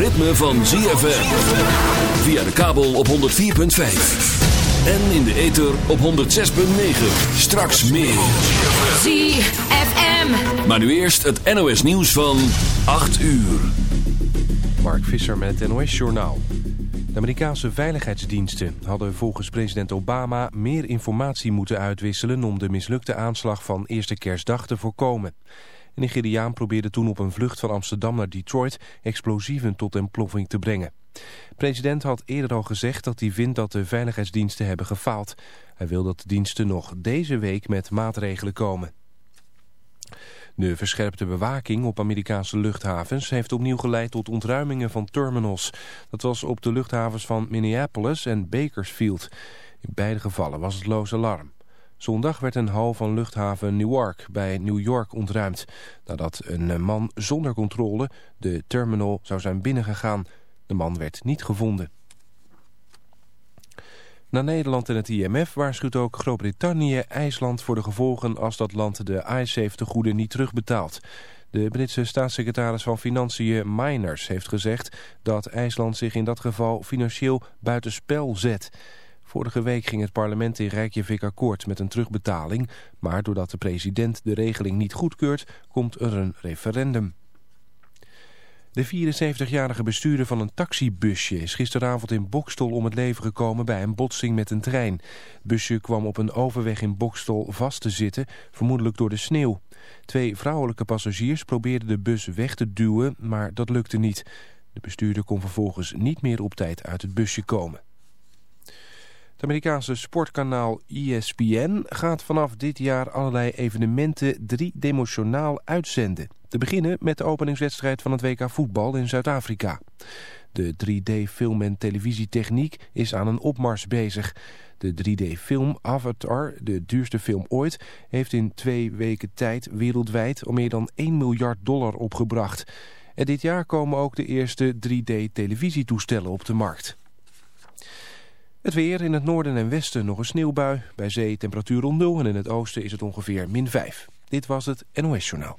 ritme van ZFM. Via de kabel op 104.5. En in de ether op 106.9. Straks meer. ZFM. Maar nu eerst het NOS nieuws van 8 uur. Mark Visser met het NOS Journaal. De Amerikaanse veiligheidsdiensten hadden volgens president Obama meer informatie moeten uitwisselen om de mislukte aanslag van eerste kerstdag te voorkomen. Een Nigeriaan probeerde toen op een vlucht van Amsterdam naar Detroit explosieven tot ontploffing te brengen. De president had eerder al gezegd dat hij vindt dat de veiligheidsdiensten hebben gefaald. Hij wil dat de diensten nog deze week met maatregelen komen. De verscherpte bewaking op Amerikaanse luchthavens heeft opnieuw geleid tot ontruimingen van terminals. Dat was op de luchthavens van Minneapolis en Bakersfield. In beide gevallen was het loos alarm. Zondag werd een hal van luchthaven Newark bij New York ontruimd... nadat een man zonder controle de terminal zou zijn binnengegaan. De man werd niet gevonden. Na Nederland en het IMF waarschuwt ook Groot-Brittannië IJsland voor de gevolgen als dat land de I-70-goeden niet terugbetaalt. De Britse staatssecretaris van Financiën Miners heeft gezegd dat IJsland zich in dat geval financieel buitenspel zet. Vorige week ging het parlement in Reykjavik akkoord met een terugbetaling, maar doordat de president de regeling niet goedkeurt, komt er een referendum. De 74-jarige bestuurder van een taxibusje is gisteravond in Bokstol om het leven gekomen bij een botsing met een trein. Het busje kwam op een overweg in Bokstol vast te zitten, vermoedelijk door de sneeuw. Twee vrouwelijke passagiers probeerden de bus weg te duwen, maar dat lukte niet. De bestuurder kon vervolgens niet meer op tijd uit het busje komen. Het Amerikaanse sportkanaal ESPN gaat vanaf dit jaar allerlei evenementen drie-dimensionaal uitzenden. Te beginnen met de openingswedstrijd van het WK voetbal in Zuid-Afrika. De 3D-film- en televisietechniek is aan een opmars bezig. De 3D-film Avatar, de duurste film ooit, heeft in twee weken tijd wereldwijd al meer dan 1 miljard dollar opgebracht. En dit jaar komen ook de eerste 3D-televisietoestellen op de markt. Het weer in het noorden en westen nog een sneeuwbui. Bij zee temperatuur rond 0 en in het oosten is het ongeveer min 5. Dit was het NOS Journaal.